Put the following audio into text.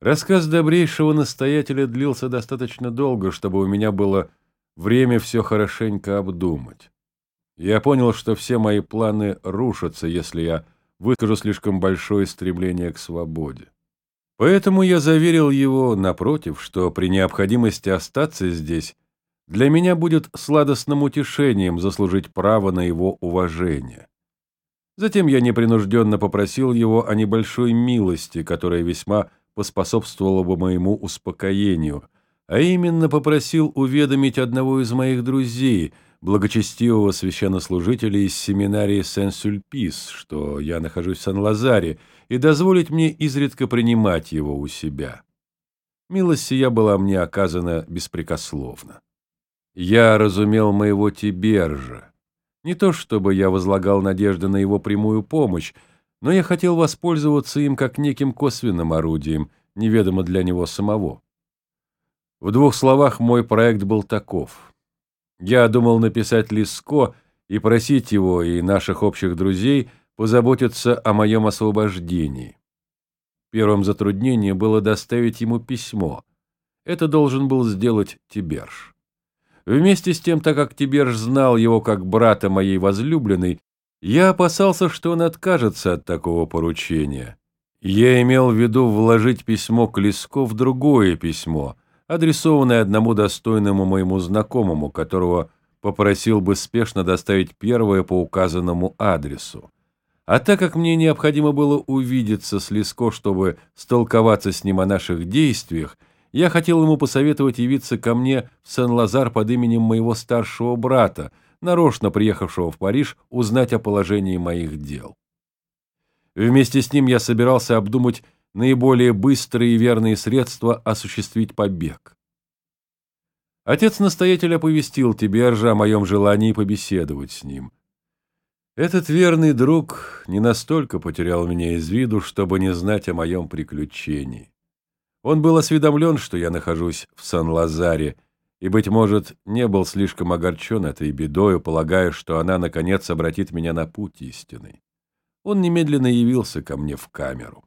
Рассказ добрейшего настоятеля длился достаточно долго, чтобы у меня было время все хорошенько обдумать. Я понял, что все мои планы рушатся, если я выкажу слишком большое стремление к свободе. Поэтому я заверил его, напротив, что при необходимости остаться здесь для меня будет сладостным утешением заслужить право на его уважение. Затем я непринужденно попросил его о небольшой милости, которая весьма поспособствовала бы моему успокоению, а именно попросил уведомить одного из моих друзей, благочестивого священнослужителя из семинарии Сен-Сюльпис, что я нахожусь в Сан-Лазаре, и дозволить мне изредка принимать его у себя. Милость сия была мне оказана беспрекословно. Я разумел моего Тибержа. Не то чтобы я возлагал надежды на его прямую помощь, но я хотел воспользоваться им как неким косвенным орудием, неведомо для него самого. В двух словах мой проект был таков. Я думал написать Лиско и просить его и наших общих друзей – позаботиться о моем освобождении. Первым затруднением было доставить ему письмо. Это должен был сделать Тиберж. Вместе с тем, так как Тиберж знал его как брата моей возлюбленной, я опасался, что он откажется от такого поручения. Я имел в виду вложить письмо к Леско в другое письмо, адресованное одному достойному моему знакомому, которого попросил бы спешно доставить первое по указанному адресу. А так как мне необходимо было увидеться с Леско, чтобы столковаться с ним о наших действиях, я хотел ему посоветовать явиться ко мне в Сен-Лазар под именем моего старшего брата, нарочно приехавшего в Париж узнать о положении моих дел. Вместе с ним я собирался обдумать наиболее быстрые и верные средства осуществить побег. Отец-настоятель оповестил тебе о моем желании побеседовать с ним – этот верный друг не настолько потерял меня из виду, чтобы не знать о моем приключении. Он был осведомлен, что я нахожусь в Сан-Лазаре, и, быть может, не был слишком огорчен этой бедою, полагая, что она, наконец, обратит меня на путь истинный. Он немедленно явился ко мне в камеру.